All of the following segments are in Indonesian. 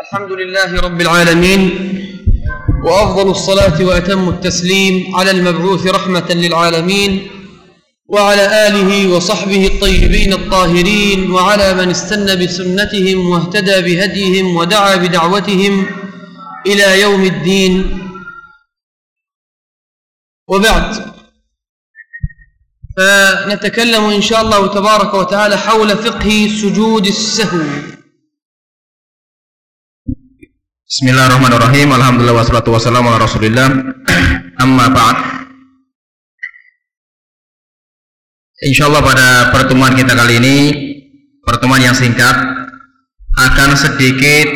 الحمد لله رب العالمين وأفضل الصلاة وأتم التسليم على المبعوث رحمة للعالمين وعلى آله وصحبه الطيبين الطاهرين وعلى من استنى بسنتهم واهتدى بهديهم ودعا بدعوتهم إلى يوم الدين. وبعد فنتكلم إن شاء الله تبارك وتعالى حول فقه سجود السهو. Bismillahirrahmanirrahim. Alhamdulillah wassalatu wassalamu ala Rasulillah. Amma ba'd. Insyaallah pada pertemuan kita kali ini pertemuan yang singkat akan sedikit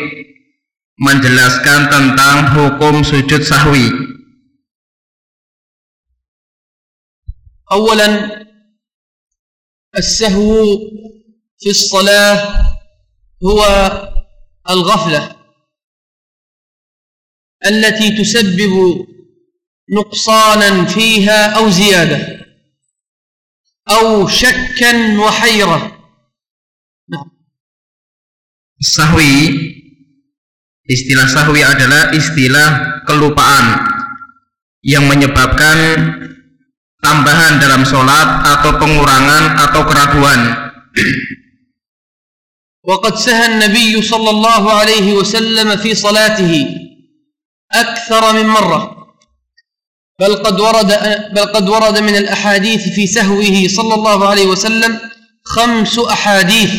menjelaskan tentang hukum sujud sahwi. اولا السهو في الصلاه هو الغفله التي تسبب نقصانا فيها أو زياده أو شكا وحيره نعم Sahwi istilah sahwi adalah istilah kelupaan yang menyebabkan tambahan dalam sholat atau pengurangan atau keraguan. وقد سهى النبي صلى الله عليه وسلم في صلاته أكثر من مرة. بل قد ورد بل قد ورد من الأحاديث في سهوه صلى الله عليه وسلم خمس أحاديث.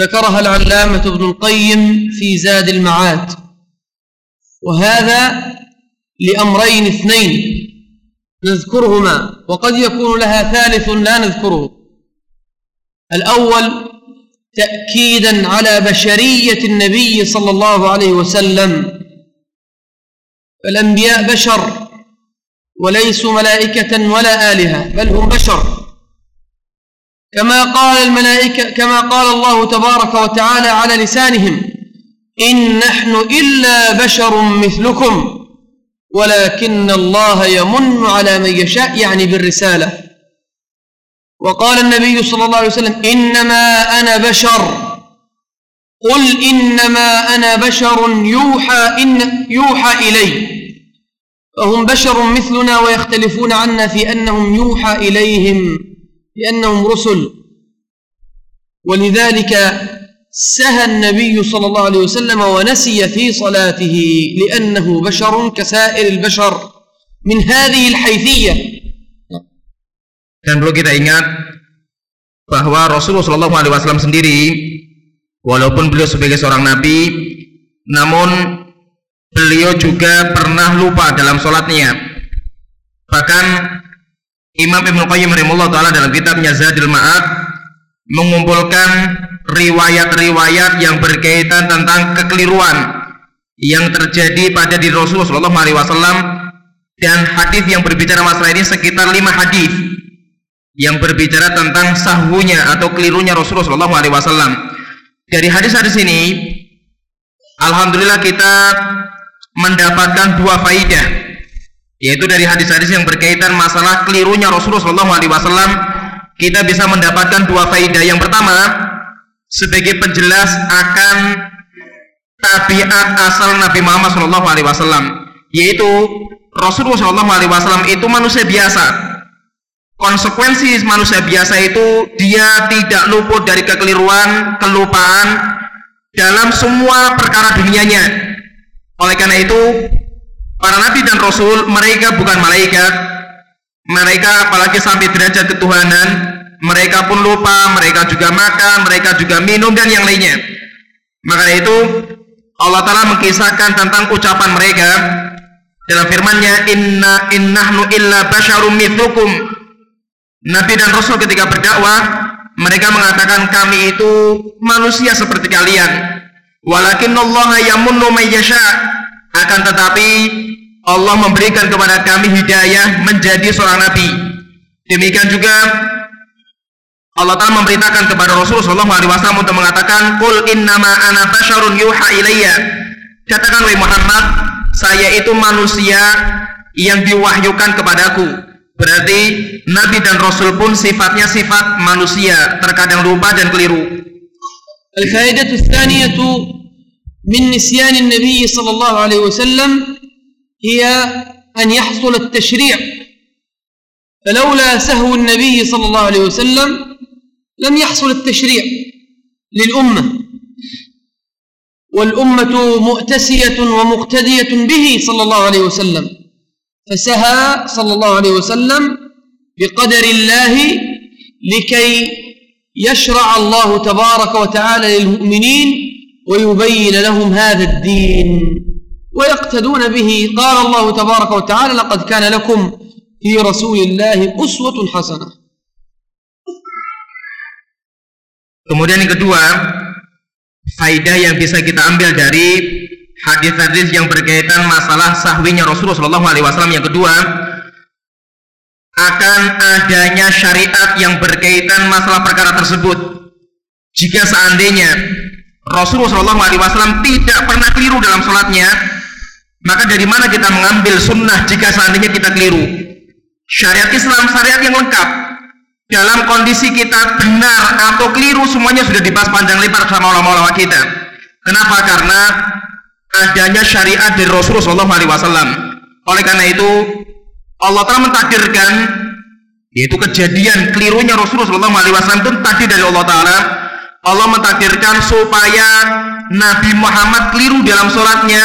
ذكرها العلامة ابن القيم في زاد المعاد. وهذا لأمرين اثنين نذكرهما وقد يكون لها ثالث لا نذكره. الأول تأكيدا على بشرية النبي صلى الله عليه وسلم. فالأنبياء بشر وليسوا ملائكة ولا آلهة بل هم بشر. كما قال الملائكة كما قال الله تبارك وتعالى على لسانهم إن نحن إلا بشر مثلكم ولكن الله يمن على من يشاء يعني بالرسالة. وقال النبي صلى الله عليه وسلم إنما أنا بشر. قل إنما أنا بشر يوحى إن يوحى إلي. فهم بشر مثلنا ويختلفون عنا في أنهم يوحى إليهم لأنهم رسل. ولذلك سهى النبي صلى الله عليه وسلم ونسي في صلاته لأنه بشر كسائر البشر من هذه الحيثية. Dan perlu kita ingat bahwa Rasulullah Shallallahu Alaihi Wasallam sendiri, walaupun beliau sebagai seorang nabi, namun beliau juga pernah lupa dalam sholatnya. Bahkan Imam Ibnu Qayyim rahimahullah taala dalam kitabnya Zadil Ma'ad mengumpulkan riwayat-riwayat yang berkaitan tentang kekeliruan yang terjadi pada diri Rasulullah Shallallahu Wasallam dan hadis yang berbicara masalah ini sekitar lima hadis yang berbicara tentang sahwunya atau kelirunya Rasulullah Shallallahu Wasallam. Dari hadis-hadis ini, alhamdulillah kita mendapatkan dua faidah, yaitu dari hadis-hadis yang berkaitan masalah kelirunya Rasulullah Shallallahu Alaihi kita bisa mendapatkan dua faidah. Yang pertama, sebagai penjelas akan tabiat asal Nabi Muhammad Shallallahu Alaihi Wasallam, yaitu Rasulullah Shallallahu Alaihi Wasallam itu manusia biasa konsekuensi manusia biasa itu dia tidak luput dari kekeliruan, kelupaan dalam semua perkara dunianya. Oleh karena itu, para nabi dan rasul mereka bukan malaikat. Mereka apalagi sampai derajat ketuhanan, mereka pun lupa, mereka juga makan, mereka juga minum dan yang lainnya. Maka itu Allah Ta'ala mengkisahkan tentang ucapan mereka dalam firman-Nya inna innahnu illa basyarum mithlukum Nabi dan Rasul ketika berdakwah mereka mengatakan kami itu manusia seperti kalian. Walakin Allah yamunnu mayyasha akan tetapi Allah memberikan kepada kami hidayah menjadi seorang nabi. Demikian juga Allah Ta'ala memberitakan kepada Rasulullah Wasallam untuk mengatakan, Qul innama ana basyarun yuha ilayya. Katakan wahai Muhammad, saya itu manusia yang diwahyukan kepadaku. Berarti Nabi dan Rasul pun sifatnya sifat manusia, terkadang lupa dan keliru. الفائدة الثانية من نسيان النبي صلى الله عليه وسلم هي أن يحصل التشريع. فلولا سهو النبي صلى الله عليه وسلم لم يحصل التشريع للأمة. والأمة مؤتسية ومقتدية به صلى الله عليه وسلم. فسهى صلى الله عليه وسلم بقدر الله لكي يشرع الله تبارك وتعالى للمؤمنين ويبين لهم هذا الدين ويقتدون به قال الله تبارك وتعالى لقد كان لكم في رسول الله أسوة حسنة Kemudian yang kedua, faidah yang bisa kita ambil dari hadis-hadis yang berkaitan masalah sahwinya Rasulullah SAW yang kedua akan adanya syariat yang berkaitan masalah perkara tersebut. Jika seandainya Rasulullah SAW tidak pernah keliru dalam sholatnya, maka dari mana kita mengambil sunnah jika seandainya kita keliru? Syariat Islam syariat yang lengkap, dalam kondisi kita benar atau keliru semuanya sudah dibahas panjang lebar sama ulama-ulama kita. Kenapa? Karena adanya syariat dari Rasulullah SAW. Oleh karena itu Allah telah mentakdirkan yaitu kejadian kelirunya Rasulullah SAW itu tadi dari Allah Taala. Allah mentakdirkan supaya Nabi Muhammad keliru dalam sholatnya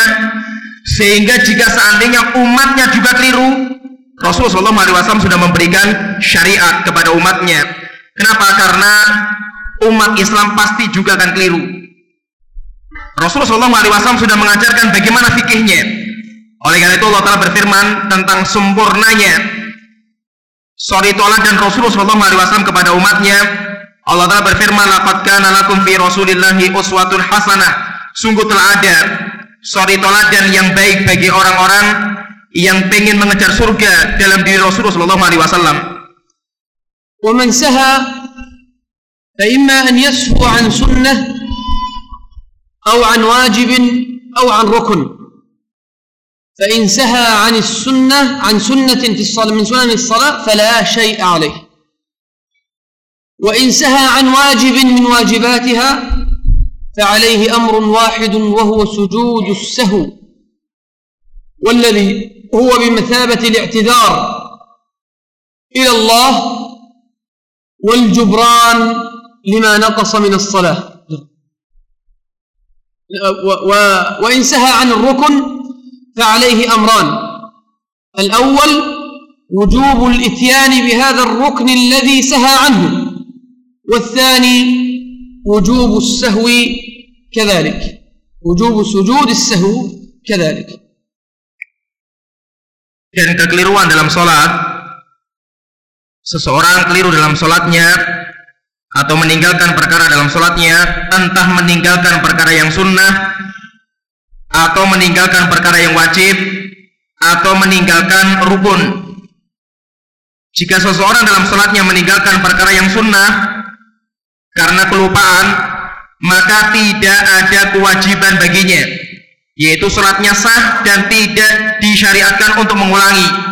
sehingga jika seandainya umatnya juga keliru Rasulullah SAW sudah memberikan syariat kepada umatnya. Kenapa? Karena umat Islam pasti juga akan keliru. Rasulullah SAW sudah mengajarkan bagaimana fikihnya. Oleh karena itu Allah Taala berfirman tentang sempurnanya sorry tolak dan Rasulullah SAW kepada umatnya. Allah Taala berfirman, "Laqad kana lakum fi Rasulillahi uswatun hasanah." Sungguh telah ada sorry toladan yang baik bagi orang-orang yang pengen mengejar surga dalam diri Rasulullah sallallahu alaihi wasallam. ومن سهى فإما أن يسهو عن سنة أو عن واجب أو عن ركن فإن سهى عن السنة عن سنة في الصلاة من سنن الصلاة فلا شيء عليه. وإن سهى عن واجب من واجباتها فعليه أمر واحد وهو سجود السهو والذي هو بمثابة الاعتذار إلى الله والجبران لما نقص من الصلاة. وإن سهى عن الركن فعليه أمران الأول وجوب الإتيان بهذا الركن الذي سهى عنه والثاني وجوب السهو كذلك وجوب سجود السهو كذلك dan kekeliruan dalam sholat seseorang keliru dalam sholatnya atau meninggalkan perkara dalam sholatnya entah meninggalkan perkara yang sunnah atau meninggalkan perkara yang wajib atau meninggalkan rukun. Jika seseorang dalam sholatnya meninggalkan perkara yang sunnah karena kelupaan maka tidak ada kewajiban baginya yaitu sholatnya sah dan tidak disyariatkan untuk mengulangi.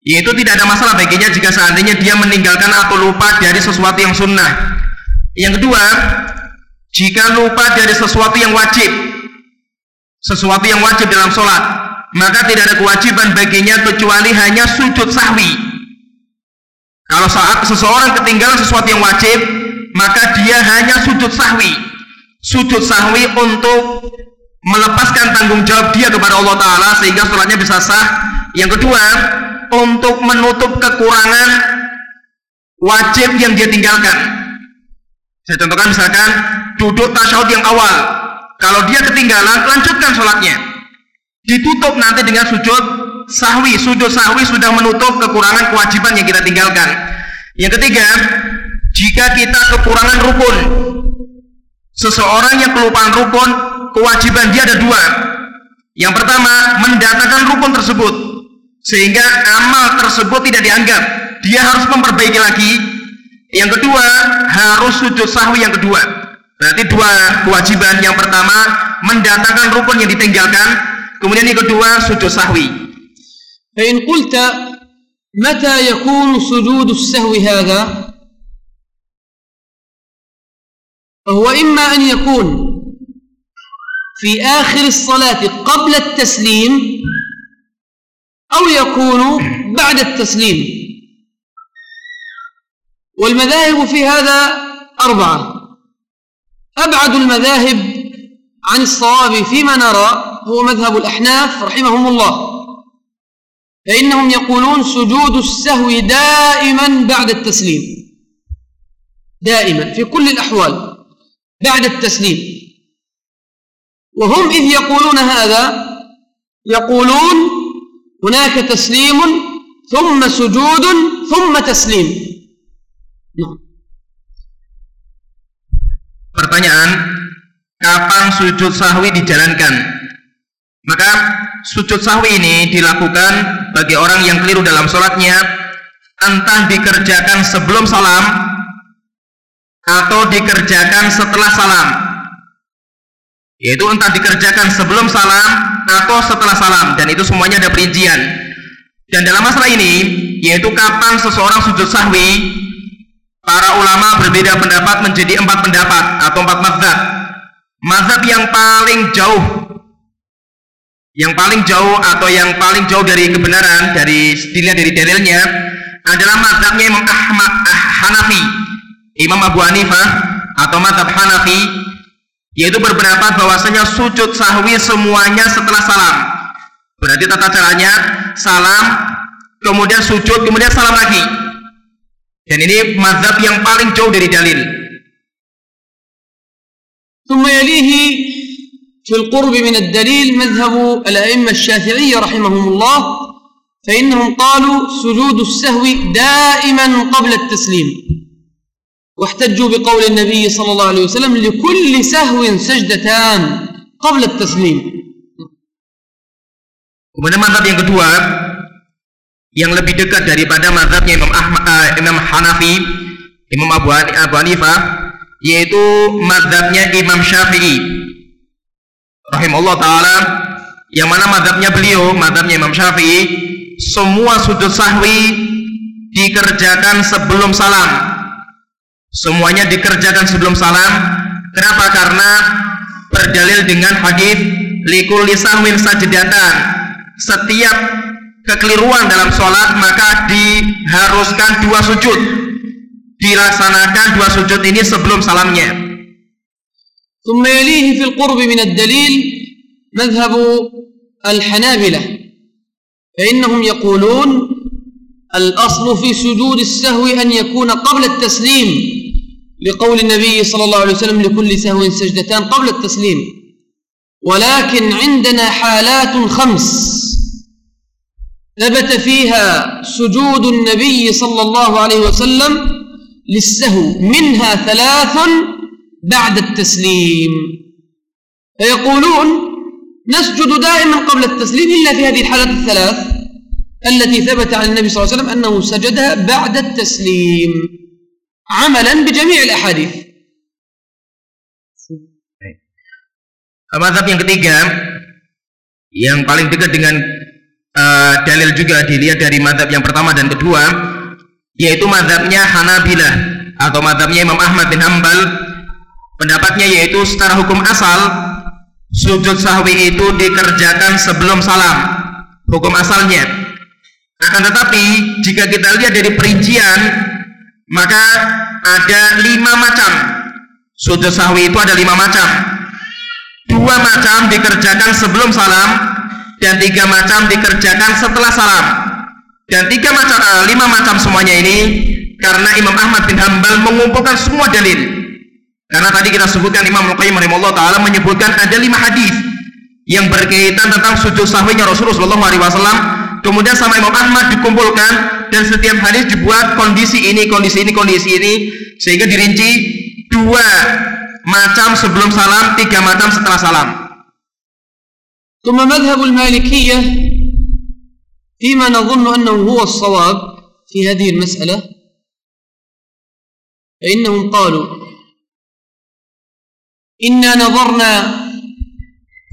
Yaitu tidak ada masalah baginya jika seandainya dia meninggalkan atau lupa dari sesuatu yang sunnah. Yang kedua jika lupa dari sesuatu yang wajib sesuatu yang wajib dalam sholat. Maka tidak ada kewajiban baginya kecuali hanya sujud sahwi. Kalau saat seseorang ketinggalan sesuatu yang wajib maka dia hanya sujud sahwi. Sujud sahwi untuk melepaskan tanggung jawab dia kepada Allah Ta'ala sehingga sholatnya bisa sah. Yang kedua untuk menutup kekurangan wajib yang dia tinggalkan. Saya contohkan misalkan duduk tasyahud yang awal kalau dia ketinggalan lanjutkan sholatnya ditutup nanti dengan sujud sahwi sujud sahwi sudah menutup kekurangan kewajiban yang kita tinggalkan yang ketiga jika kita kekurangan rukun seseorang yang kelupaan rukun kewajiban dia ada dua. Yang pertama, mendatangkan rukun tersebut sehingga amal tersebut tidak dianggap. Dia harus memperbaiki lagi. Yang kedua, harus sujud sahwi yang kedua. Berarti dua kewajiban. Yang pertama, mendatangkan rukun yang ditinggalkan. Kemudian yang kedua, sujud sahwi. فإن قلت متى يكون سجود السهو هذا فهو إما أن يكون في آخر الصلاة قبل التسليم أو يكون بعد التسليم والمذاهب في هذا أربعة أبعد المذاهب عن الصواب فيما نرى هو مذهب الأحناف رحمهم الله. فإنهم يقولون سجود السهو دائما بعد التسليم. دائما في كل الأحوال بعد التسليم. وهم إذ يقولون هذا يقولون هناك تسليم ثم سجود ثم تسليم. نعم. Pertanyaan, kapan sujud sahwi dijalankan? Maka sujud sahwi ini dilakukan bagi orang yang keliru dalam sholatnya entah dikerjakan sebelum salam atau dikerjakan setelah salam yaitu entah dikerjakan sebelum salam atau setelah salam dan itu semuanya ada perincian dan dalam masalah ini yaitu kapan seseorang sujud sahwi para ulama berbeda pendapat menjadi empat pendapat atau empat mazhab. Mazhab yang paling jauh yang paling jauh atau yang paling jauh dari kebenaran dari dilihat dari dalilnya adalah mazhabnya Imam Ahmad ah, Hanafi Imam Abu Hanifah atau mazhab Hanafi yaitu berpendapat bahwasanya sujud sahwi semuanya setelah salam. Berarti tata caranya salam kemudian sujud kemudian salam lagi dan ini mazhab yang paling jauh dari dalil. ثم يليه في القرب من الدليل مذهب الأئمة الشافعية رحمهم الله فإنهم قالوا سجود السهو دائما قبل التسليم واحتجوا بقول النبي صلى الله عليه وسلم لكل سهو سجدتان قبل التسليم Kemudian mazhab yang kedua yang lebih dekat daripada mazhabnya Imam Ahmad, uh, Imam Hanafi, Imam Abu, Hanifah yaitu mazhabnya Imam Syafi'i. Rahimahullah taala yang mana madhabnya beliau madhabnya Imam Syafi'i semua sujud sahwi dikerjakan sebelum salam. Semuanya dikerjakan sebelum salam. Kenapa? Karena berdalil dengan hadis likul lisahwin sajadatan setiap kekeliruan dalam sholat maka diharuskan dua sujud. Dilaksanakan dua sujud ini sebelum salamnya. ثم يليه في القرب من الدليل مذهب الحنابلة فإنهم يقولون الأصل في سجود السهو أن يكون قبل التسليم لقول النبي صلى الله عليه وسلم لكل سهو سجدتان قبل التسليم ولكن عندنا حالات خمس ثبت فيها سجود النبي صلى الله عليه وسلم للسهو منها ثلاث بعد التسليم. فيقولون نسجد دائما قبل التسليم إلا في هذه الحالات الثلاث التي ثبت عن النبي صلى الله عليه وسلم أنه سجدها بعد التسليم عملا بجميع الأحاديث. Mazhab yang ketiga yang paling dekat dengan uh, dalil juga dilihat dari mazhab yang pertama dan kedua yaitu mazhabnya Hanabilah atau mazhabnya Imam Ahmad bin Hambal pendapatnya yaitu secara hukum asal sujud sahwi itu dikerjakan sebelum salam. Hukum asalnya. Akan tetapi jika kita lihat dari perincian maka ada lima macam. Sujud sahwi itu ada lima macam. Dua macam dikerjakan sebelum salam dan tiga macam dikerjakan setelah salam dan tiga macam uh, lima macam semuanya ini karena Imam Ahmad bin Hambal mengumpulkan semua dalil karena tadi kita sebutkan Imam Al-Qayyim rahimahullah taala menyebutkan ada lima hadis yang berkaitan tentang sujud sahwinya Rasulullah wasallam. Kemudian sama Imam Ahmad dikumpulkan dan setiap hadis dibuat kondisi ini, kondisi ini, kondisi ini sehingga dirinci dua macam sebelum salam, tiga macam setelah salam. ثم مذهب المالكية فيما نظن أنه هو الصواب في هذه المسألة فإنهم قالوا إنا نظرنا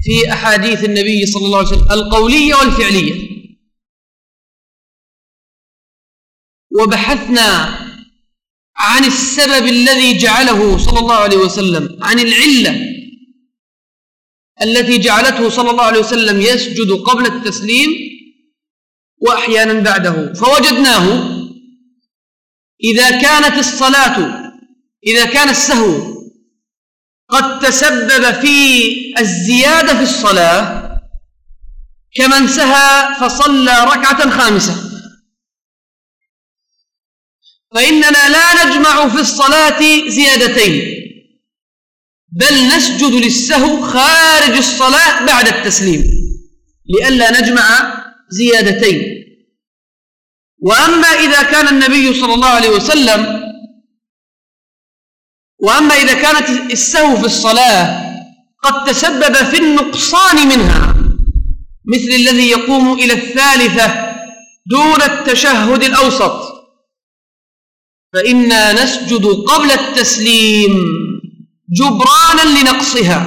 في أحاديث النبي صلى الله عليه وسلم القولية والفعلية وبحثنا عن السبب الذي جعله صلى الله عليه وسلم عن العلة التي جعلته صلى الله عليه وسلم يسجد قبل التسليم وأحيانا بعده. فوجدناه إذا كانت الصلاة إذا كان السهو قد تسبب في الزيادة في الصلاة كمن سهى فصلى ركعة خامسة. فإننا لا نجمع في الصلاة زيادتين. بل نسجد للسهو خارج الصلاة بعد التسليم لئلا نجمع زيادتين. وأما إذا كان النبي صلى الله عليه وسلم وأما إذا كانت السهو في الصلاة قد تسبب في النقصان منها مثل الذي يقوم إلى الثالثة دون التشهد الأوسط فإنا نسجد قبل التسليم. Jubranan linaqsiha.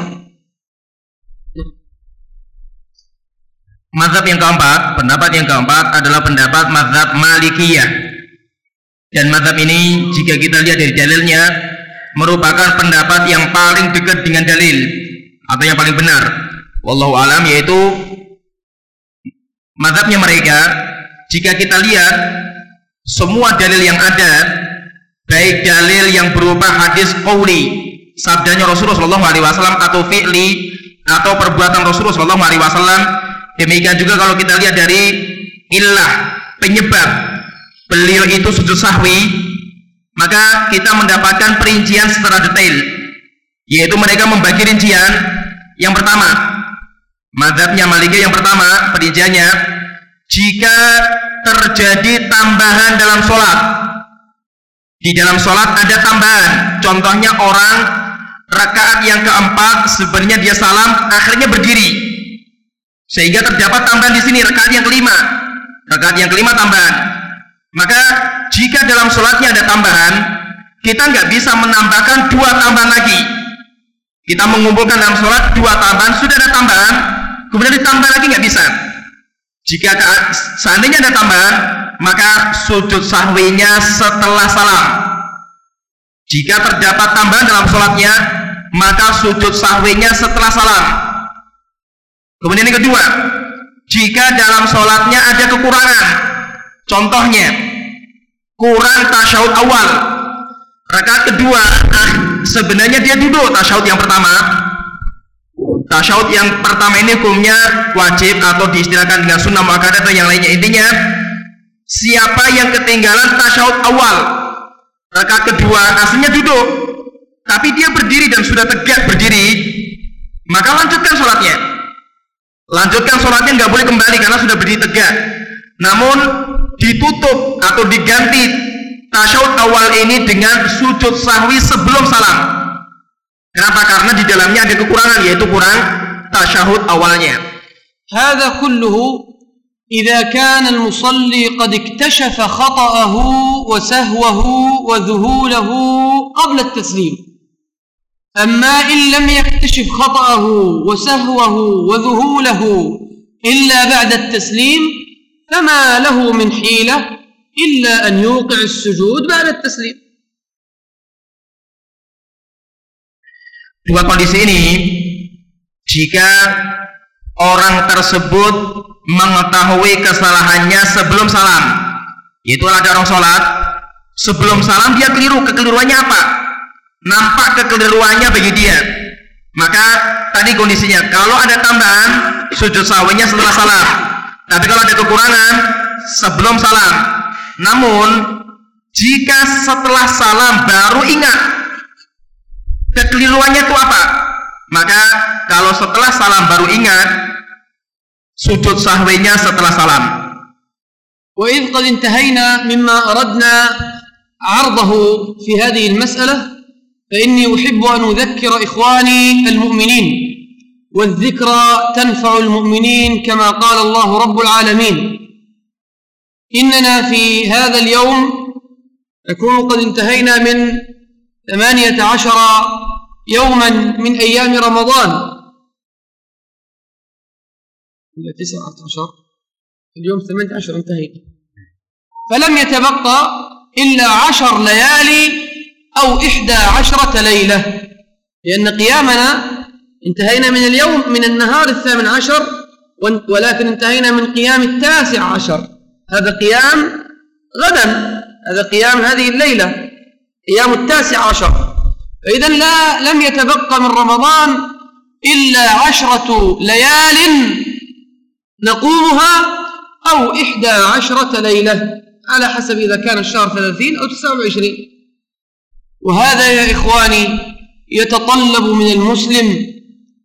Mazhab yang keempat, pendapat yang keempat adalah pendapat mazhab Malikiyah. Dan mazhab ini jika kita lihat dari dalilnya merupakan pendapat yang paling dekat dengan dalil atau yang paling benar. Wallahu alam yaitu mazhabnya mereka jika kita lihat semua dalil yang ada baik dalil yang berupa hadis qauli sabdanya Rasulullah Shallallahu Alaihi Wasallam atau fi'li atau perbuatan Rasulullah Shallallahu Alaihi Wasallam. Demikian juga kalau kita lihat dari ilah penyebab beliau itu sujud sahwi maka kita mendapatkan perincian secara detail yaitu mereka membagi rincian. Yang pertama madhabnya Maliki yang pertama perinciannya jika terjadi tambahan dalam sholat di dalam sholat ada tambahan. Contohnya orang rakaat yang keempat sebenarnya dia salam akhirnya berdiri. Sehingga terdapat tambahan di sini rakaat yang kelima. Rakaat yang kelima tambahan. Maka jika dalam sholatnya ada tambahan kita nggak bisa menambahkan dua tambahan lagi. Kita mengumpulkan dalam sholat dua tambahan sudah ada tambahan kemudian ditambah lagi nggak bisa. Jika seandainya ada tambahan maka sujud sahwinya setelah salam. Jika terdapat tambahan dalam sholatnya maka sujud sahwinya setelah salam kemudian yang kedua jika dalam sholatnya ada kekurangan contohnya kurang tasyahud awal. Rakaat kedua nah, sebenarnya dia duduk tasyahud yang pertama. Tasyahud yang pertama ini hukumnya wajib atau diistilahkan dengan sunnah muakkadah atau yang lainnya. Intinya siapa yang ketinggalan tasyahud awal rakaat kedua aslinya duduk tapi dia berdiri dan sudah tegak berdiri maka lanjutkan sholatnya lanjutkan sholatnya nggak boleh kembali karena sudah berdiri tegak namun ditutup atau diganti tasyahud awal ini dengan sujud sahwi sebelum salam kenapa? karena di dalamnya ada kekurangan yaitu kurang tasyahud awalnya هذا كله إذا كان المصلي قد اكتشف خطأه وسهوه وذهوله قبل التسليم أما إن لم يكتشف خطأه وسهوه وذهوله إلا بعد التسليم فما له من حيلة إلا أن يوقع السجود بعد التسليم Dua kondisi ini jika orang tersebut mengetahui kesalahannya sebelum salam yaitu ada orang sholat sebelum salam dia keliru kekeliruannya apa nampak kekeliruannya bagi dia maka tadi kondisinya kalau ada tambahan sujud sahwinya setelah salam tapi kalau ada kekurangan sebelum salam namun jika setelah salam baru ingat kekeliruannya itu apa maka kalau setelah salam baru ingat sujud sahwinya setelah salam. وإذ قد انتهينا مما أردنا عرضه في هذه المسألة فإني أحب أن أذكر إخواني المؤمنين والذكرى تنفع المؤمنين كما قال الله رب العالمين. إننا في هذا اليوم نكون قد انتهينا من ثمانية عشر يوما من أيام رمضان. إلى تسعة عشر. اليوم ثمانية عشر انتهينا. فلم يتبقى إلا عشر ليالي أو إحدى عشرة ليلة. لأن قيامنا انتهينا من اليوم من النهار الثامن عشر ولكن انتهينا من قيام التاسع عشر. هذا قيام غدا. هذا قيام هذه الليلة. قيام التاسع عشر. فإذا لا لم يتبقى من رمضان إلا عشرة ليال نقومها أو إحدى عشرة ليلة. على حسب إذا كان الشهر ثلاثين أو تسعة وعشرين. وهذا يا إخواني يتطلب من المسلم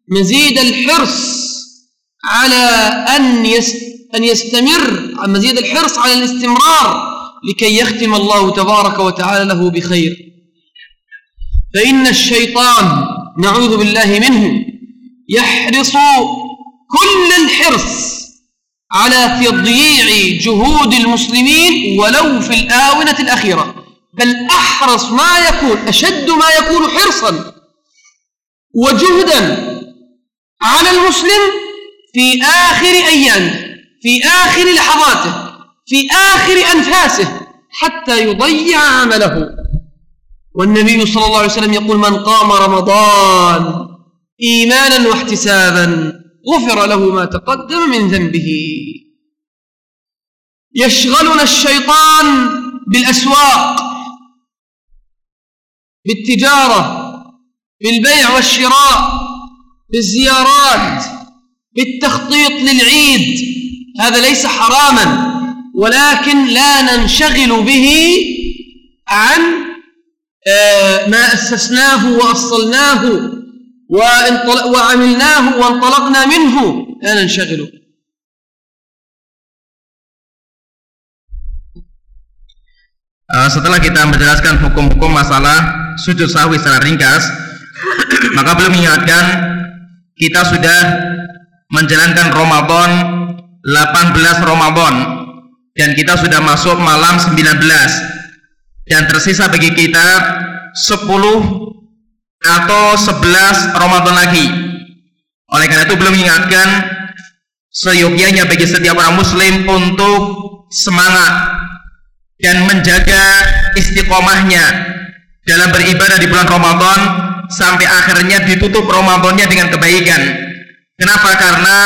مزيد الحرص على أن أن يستمر مزيد الحرص على الاستمرار لكي يختم الله تبارك وتعالى له بخير. فإن الشيطان نعوذ بالله منه يحرص كل الحرص على تضييع جهود المسلمين ولو في الآونة الأخيرة. بل أحرص ما يكون أشد ما يكون حرصا وجهدا على المسلم في آخر أيامه في آخر لحظاته في آخر أنفاسه حتى يضيع عمله. والنبي صلى الله عليه وسلم يقول من قام رمضان إيمانا واحتسابا غفر له ما تقدم من ذنبه. يشغلنا الشيطان بالأسواق بالتجارة بالبيع والشراء بالزيارات بالتخطيط للعيد. هذا ليس حراما ولكن لا ننشغل به عن آه، ما أسسناه وأصلناه وعملناه وانطلقنا منه. لا ننشغل. Uh, setelah kita menjelaskan hukum-hukum masalah sujud sahwi secara ringkas, maka belum mengingatkan kita sudah menjalankan Ramadan 18 Ramadan dan kita sudah masuk malam 19 dan tersisa bagi kita 10 atau 11 Ramadan lagi. Oleh karena itu belum mengingatkan seyogianya bagi setiap orang muslim untuk semangat dan menjaga istiqomahnya dalam beribadah di bulan Ramadan sampai akhirnya ditutup Ramadannya dengan kebaikan. Kenapa? karena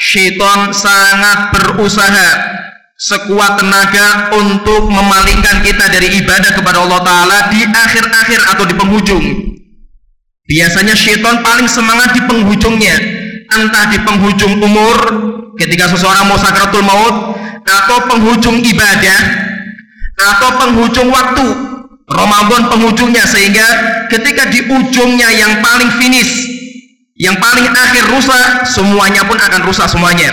syaitan sangat berusaha sekuat tenaga untuk memalingkan kita dari ibadah kepada Allah Ta'ala di akhir-akhir atau di penghujung. Biasanya syaitan paling semangat di penghujungnya. Entah di penghujung umur ketika seseorang mau sakratul maut atau penghujung ibadah atau penghujung waktu Ramadan penghujungnya sehingga ketika di ujungnya yang paling finish yang paling akhir rusak semuanya pun akan rusak semuanya.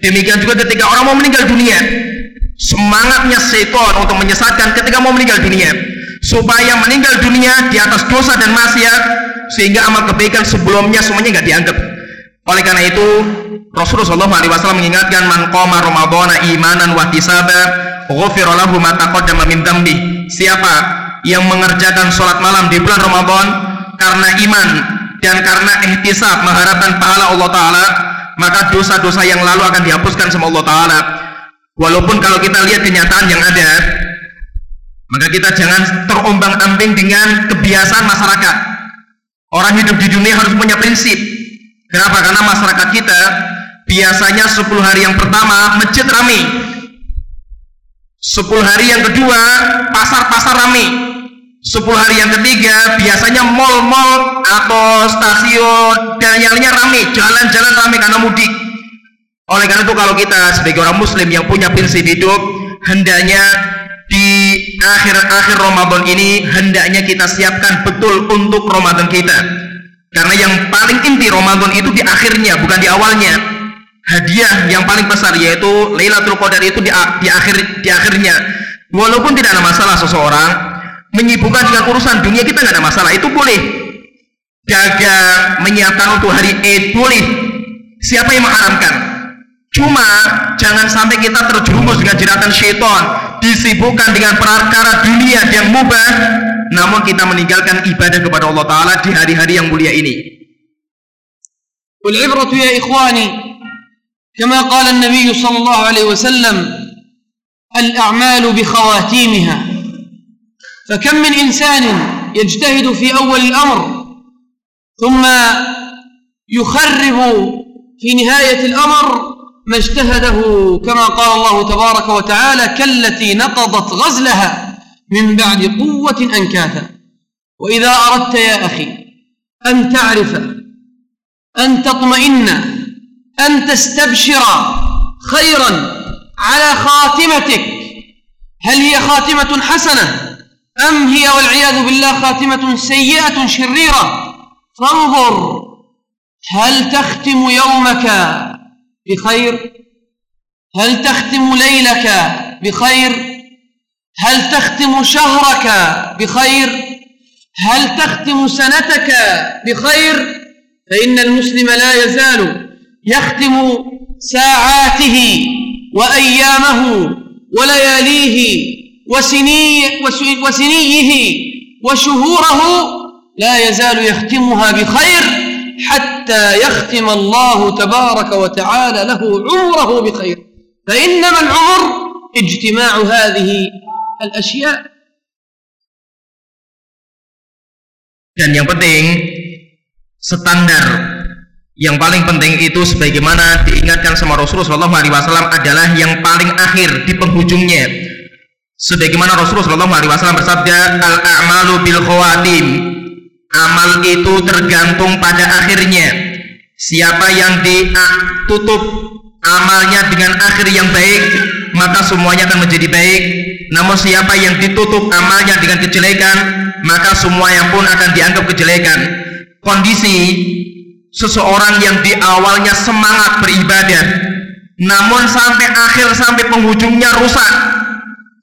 Demikian juga ketika orang mau meninggal dunia semangatnya setan untuk menyesatkan ketika mau meninggal dunia. Supaya meninggal dunia di atas dosa dan maksiat sehingga amal kebaikan sebelumnya semuanya nggak dianggap. Oleh karena itu Rasulullah SAW mengingatkan man qama ramadhana imanan wa hisaba ghufira lahu ma taqaddama min siapa yang mengerjakan sholat malam di bulan Ramadan karena iman dan karena ihtisab mengharapkan pahala Allah Ta'ala maka dosa-dosa yang lalu akan dihapuskan sama Allah Ta'ala. Walaupun kalau kita lihat kenyataan yang ada maka kita jangan terombang ambing dengan kebiasaan masyarakat. Orang hidup di dunia harus punya prinsip. Kenapa? karena masyarakat kita biasanya 10 hari yang pertama masjid ramai 10 hari yang kedua pasar-pasar ramai 10 hari yang ketiga biasanya mall-mall atau stasiun dan yang lainnya ramai jalan-jalan ramai karena mudik. Oleh karena itu kalau kita sebagai orang muslim yang punya prinsip hidup hendaknya di akhir-akhir Ramadan ini hendaknya kita siapkan betul untuk Ramadan kita. Karena yang paling inti Ramadan itu di akhirnya bukan di awalnya. Hadiah yang paling besar yaitu Lailatul Qadar itu di, di akhir di akhirnya. Walaupun tidak ada masalah seseorang menyibukkan dengan urusan dunia kita nggak ada masalah itu boleh dagang menyiapkan untuk hari Eid boleh siapa yang mengharamkan cuma jangan sampai kita terjerumus dengan jeratan syaitan disibukkan dengan perkara dunia yang mubah namun kita meninggalkan ibadah kepada Allah Ta'ala di hari-hari yang mulia ini والعبرة يا إخواني كما قال النبي صلى الله عليه وسلم الأعمال بخواتيمها فكم من إنسان يجتهد في أول الأمر ثم يخرب في نهاية الأمر ما اجتهده كما قال الله تبارك وتعالى كالتي نقضت غزلها من بعد قوة أنكاثا. وإذا أردت يا أخي أن تعرف أن تطمئن أن تستبشر خيرا على خاتمتك هل هي خاتمة حسنة؟ أم هي والعياذ بالله خاتمة سيئة شريرة؟ فانظر هل تختم يومك بخير؟ هل تختم ليلك بخير؟ هل تختم شهرك بخير؟ هل تختم سنتك بخير؟ فإن المسلم لا يزال يختم ساعاته وأيامه ولياليه وسنيه وشهوره لا يزال يختمها بخير حتى يختم الله تبارك وتعالى له عمره بخير فإنما العمر اجتماع هذه الأشياء dan yang penting standar yang paling penting itu sebagaimana diingatkan sama Rasulullah SAW adalah yang paling akhir di penghujungnya sebagaimana Rasulullah SAW bersabda al a'malu bil khawatim. Amal itu tergantung pada akhirnya. Siapa yang ditutup amalnya dengan akhir yang baik maka semuanya akan menjadi baik. Namun siapa yang ditutup amalnya dengan kejelekan maka semuanya pun akan dianggap kejelekan. Kondisi seseorang yang di awalnya semangat beribadah namun sampai akhir sampai penghujungnya rusak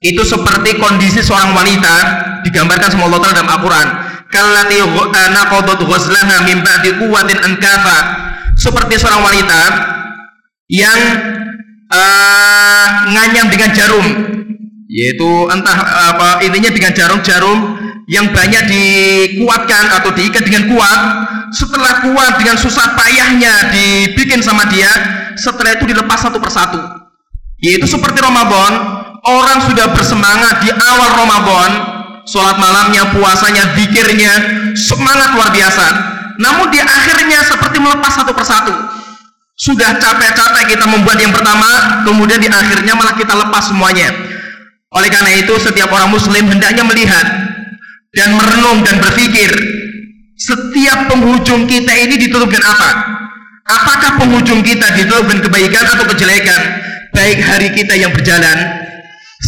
itu seperti kondisi seorang wanita digambarkan sama Allah dalam Al-Quran. Kallati naqadat ghazlaha min ba'di quwwatin ankafa. Seperti seorang wanita yang uh, nganyam dengan jarum. Yaitu entah apa intinya dengan jarum-jarum yang banyak dikuatkan atau diikat dengan kuat. Setelah kuat dengan susah payahnya dibikin sama dia setelah itu dilepas satu persatu. Yaitu seperti Ramadan orang sudah bersemangat di awal Ramadan sholat malamnya, puasanya, zikirnya, semangat luar biasa. Namun di akhirnya seperti melepas satu persatu. Sudah capek-capek kita membuat yang pertama, kemudian di akhirnya malah kita lepas semuanya. Oleh karena itu setiap orang muslim hendaknya melihat dan merenung dan berpikir setiap penghujung kita ini ditutup dengan apa? Apakah penghujung kita ditutup dengan kebaikan atau kejelekan? Baik hari kita yang berjalan,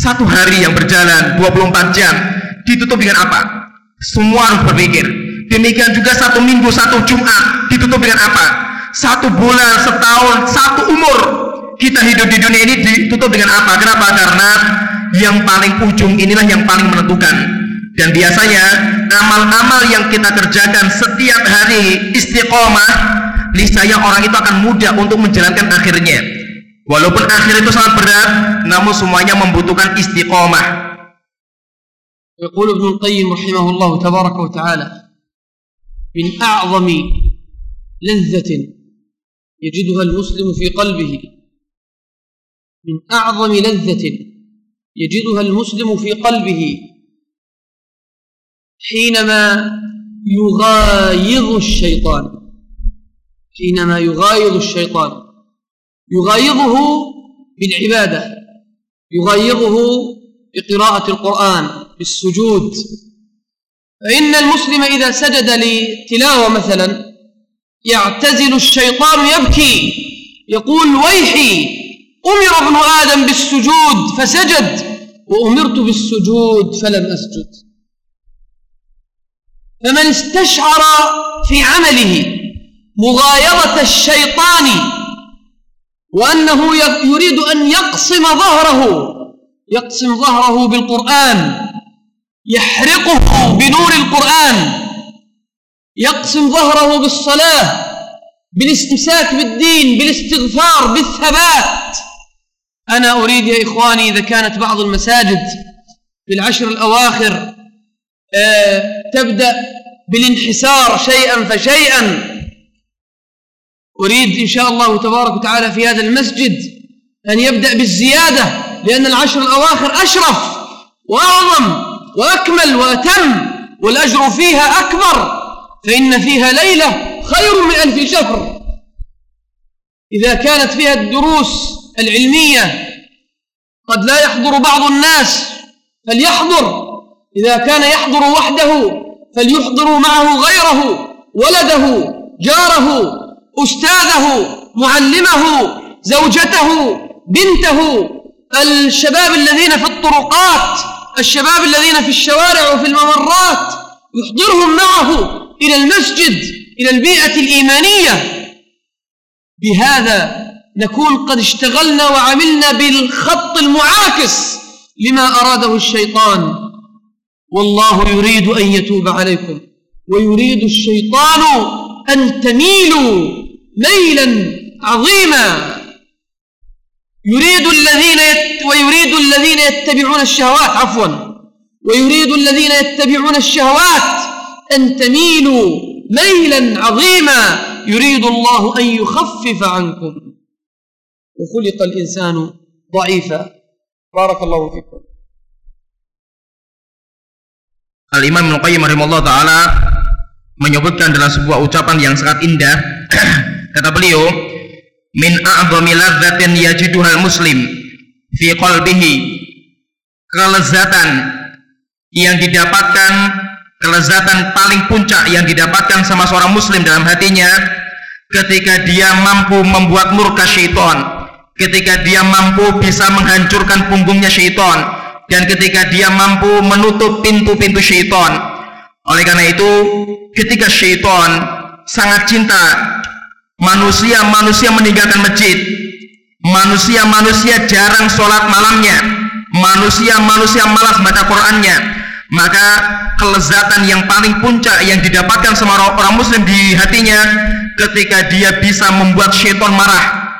satu hari yang berjalan 24 jam, ditutup dengan apa? Semua harus berpikir. Demikian juga satu minggu, satu Jumat ditutup dengan apa? Satu bulan, setahun, satu umur kita hidup di dunia ini ditutup dengan apa? Kenapa? Karena yang paling ujung inilah yang paling menentukan. Dan biasanya amal-amal yang kita kerjakan setiap hari istiqomah, niscaya orang itu akan mudah untuk menjalankan akhirnya. Walaupun akhir itu sangat berat, namun semuanya membutuhkan istiqomah. يقول ابن القيم رحمه الله تبارك وتعالى من أعظم لذة يجدها المسلم في قلبه من أعظم لذة يجدها المسلم في قلبه حينما يغايظ الشيطان حينما يغايظ الشيطان يغايظه بالعبادة يغايظه بقراءة القرآن بالسجود. فإن المسلم إذا سجد لتلاوة مثلا يعتزل الشيطان يبكي يقول ويحي أمر ابن آدم بالسجود فسجد وأمرت بالسجود فلم أسجد. فمن استشعر في عمله مغايرة الشيطان وأنه يريد أن يقصم ظهره يقصم ظهره بالقرآن يحرقه بنور القرآن يقسم ظهره بالصلاة بالاستمساك بالدين بالاستغفار بالثبات. أنا أريد يا إخواني إذا كانت بعض المساجد في العشر الأواخر آه تبدأ بالانحسار شيئا فشيئا. أريد إن شاء الله تبارك وتعالى في هذا المسجد أن يبدأ بالزيادة لأن العشر الأواخر أشرف وأعظم وأكمل وأتم والأجر فيها أكبر فإن فيها ليلة خير من ألف شهر إذا كانت فيها الدروس العلمية قد لا يحضر بعض الناس فليحضر إذا كان يحضر وحده فليحضروا معه غيره ولده جاره أستاذه معلمه زوجته بنته الشباب الذين في الطرقات الشباب الذين في الشوارع وفي الممرات يحضرهم معه إلى المسجد إلى البيئة الإيمانية. بهذا نكون قد اشتغلنا وعملنا بالخط المعاكس لما أراده الشيطان. والله يريد أن يتوب عليكم ويريد الشيطان أن تميلوا ميلا عظيما. يريد الذين يت ويريد الذين يتبعون الشهوات عفوا. ويريد الذين يتبعون الشهوات أن تميلوا ميلا عظيما. يريد الله أن يخفف عنكم. وخلق الإنسان ضعيفا. بارك الله فيكم. Al-Imam Ibnu Qayyim rahimahullah taala menyebutkan dalam sebuah ucapan yang sangat indah. kata beliau min a'zami ladzatin yajiduhal muslim fi qalbihi kelezatan yang didapatkan kelezatan paling puncak yang didapatkan sama seorang muslim dalam hatinya ketika dia mampu membuat murka syaitan ketika dia mampu bisa menghancurkan punggungnya syaitan dan ketika dia mampu menutup pintu-pintu syaitan. Oleh karena itu ketika syaitan sangat cinta manusia-manusia meninggalkan masjid. Manusia-manusia jarang sholat malamnya. Manusia-manusia malas baca Qurannya. Maka kelezatan yang paling puncak yang didapatkan sama orang muslim di hatinya ketika dia bisa membuat syaitan marah.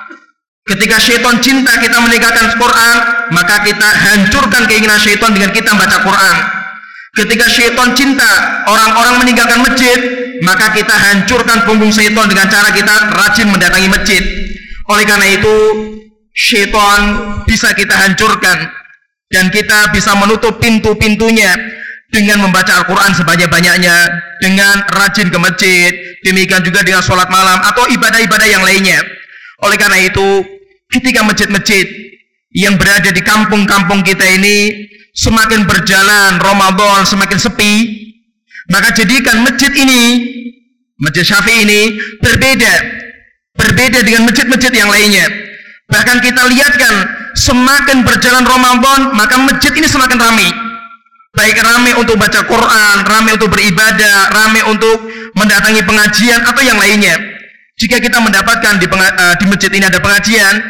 Ketika syaitan cinta kita meninggalkan Quran maka kita hancurkan keinginan syaitan dengan kita membaca Quran. Ketika syaitan cinta orang-orang meninggalkan masjid maka kita hancurkan punggung syaitan dengan cara kita rajin mendatangi masjid oleh karena itu syaitan bisa kita hancurkan dan kita bisa menutup pintu-pintunya dengan membaca Al-Quran sebanyak-banyaknya, dengan rajin ke masjid, demikian juga dengan sholat malam atau ibadah-ibadah yang lainnya. Oleh karena itu, ketika masjid-masjid yang berada di kampung-kampung kita ini semakin berjalan Ramadan semakin sepi, maka jadikan masjid ini, masjid Syafi'i ini berbeda, berbeda dengan masjid-masjid yang lainnya. Bahkan kita lihatkan semakin berjalan Ramadan, maka masjid ini semakin ramai baik rame untuk baca Quran, rame untuk beribadah, rame untuk mendatangi pengajian atau yang lainnya. Jika kita mendapatkan di, uh, di masjid ini ada pengajian,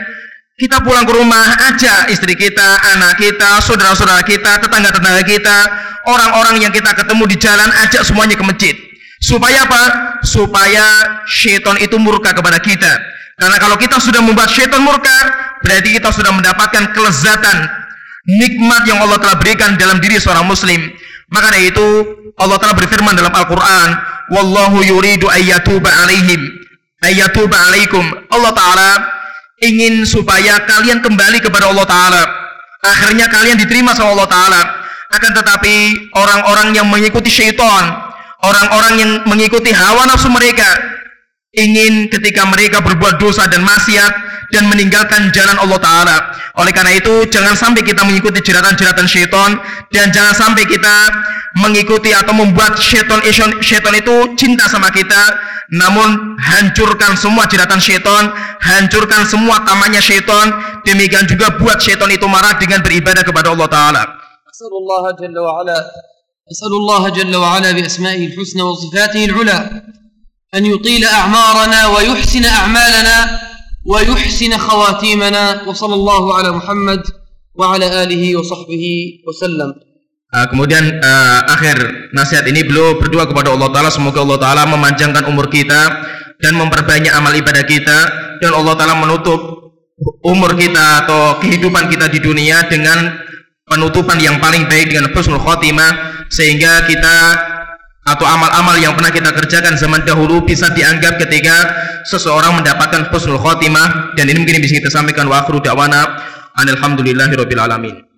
kita pulang ke rumah aja istri kita, anak kita, saudara-saudara kita, tetangga-tetangga kita, orang-orang yang kita ketemu di jalan ajak semuanya ke masjid. Supaya apa? Supaya syaitan itu murka kepada kita. Karena kalau kita sudah membuat syaitan murka, berarti kita sudah mendapatkan kelezatan nikmat yang Allah telah berikan dalam diri seorang muslim. Maka dari itu Allah telah berfirman dalam Al-Qur'an, "Wallahu yuridu ayyatuba 'alaihim." Ayyatuba 'alaikum. Allah taala ingin supaya kalian kembali kepada Allah taala. Akhirnya kalian diterima sama Allah taala. Akan tetapi orang-orang yang mengikuti syaitan, orang-orang yang mengikuti hawa nafsu mereka ingin ketika mereka berbuat dosa dan maksiat dan meninggalkan jalan Allah Ta'ala. Oleh karena itu, jangan sampai kita mengikuti jeratan-jeratan syaitan dan jangan sampai kita mengikuti atau membuat syaitan, syaitan itu cinta sama kita, namun hancurkan semua jeratan syaitan, hancurkan semua tamannya syaitan, demikian juga buat syaitan itu marah dengan beribadah kepada Allah Ta'ala. Asalullah Jalla wa'ala Asalullah Jalla wa'ala bi asma'ihi al-husna wa sifatihi al-ula أن يطيل أعمارنا ويحسن أعمالنا ويحسن خواتيمنا وصلى الله على محمد وعلى آله وصحبه وسلم Uh, kemudian uh, akhir nasihat ini beliau berdoa kepada Allah Taala semoga Allah Taala memanjangkan umur kita dan memperbanyak amal ibadah kita dan Allah Taala menutup umur kita atau kehidupan kita di dunia dengan penutupan yang paling baik dengan husnul khotimah sehingga kita atau amal-amal yang pernah kita kerjakan zaman dahulu bisa dianggap ketika seseorang mendapatkan husnul khotimah. Dan ini mungkin bisa kita sampaikan wa akhiru da'wana alhamdulillahi alamin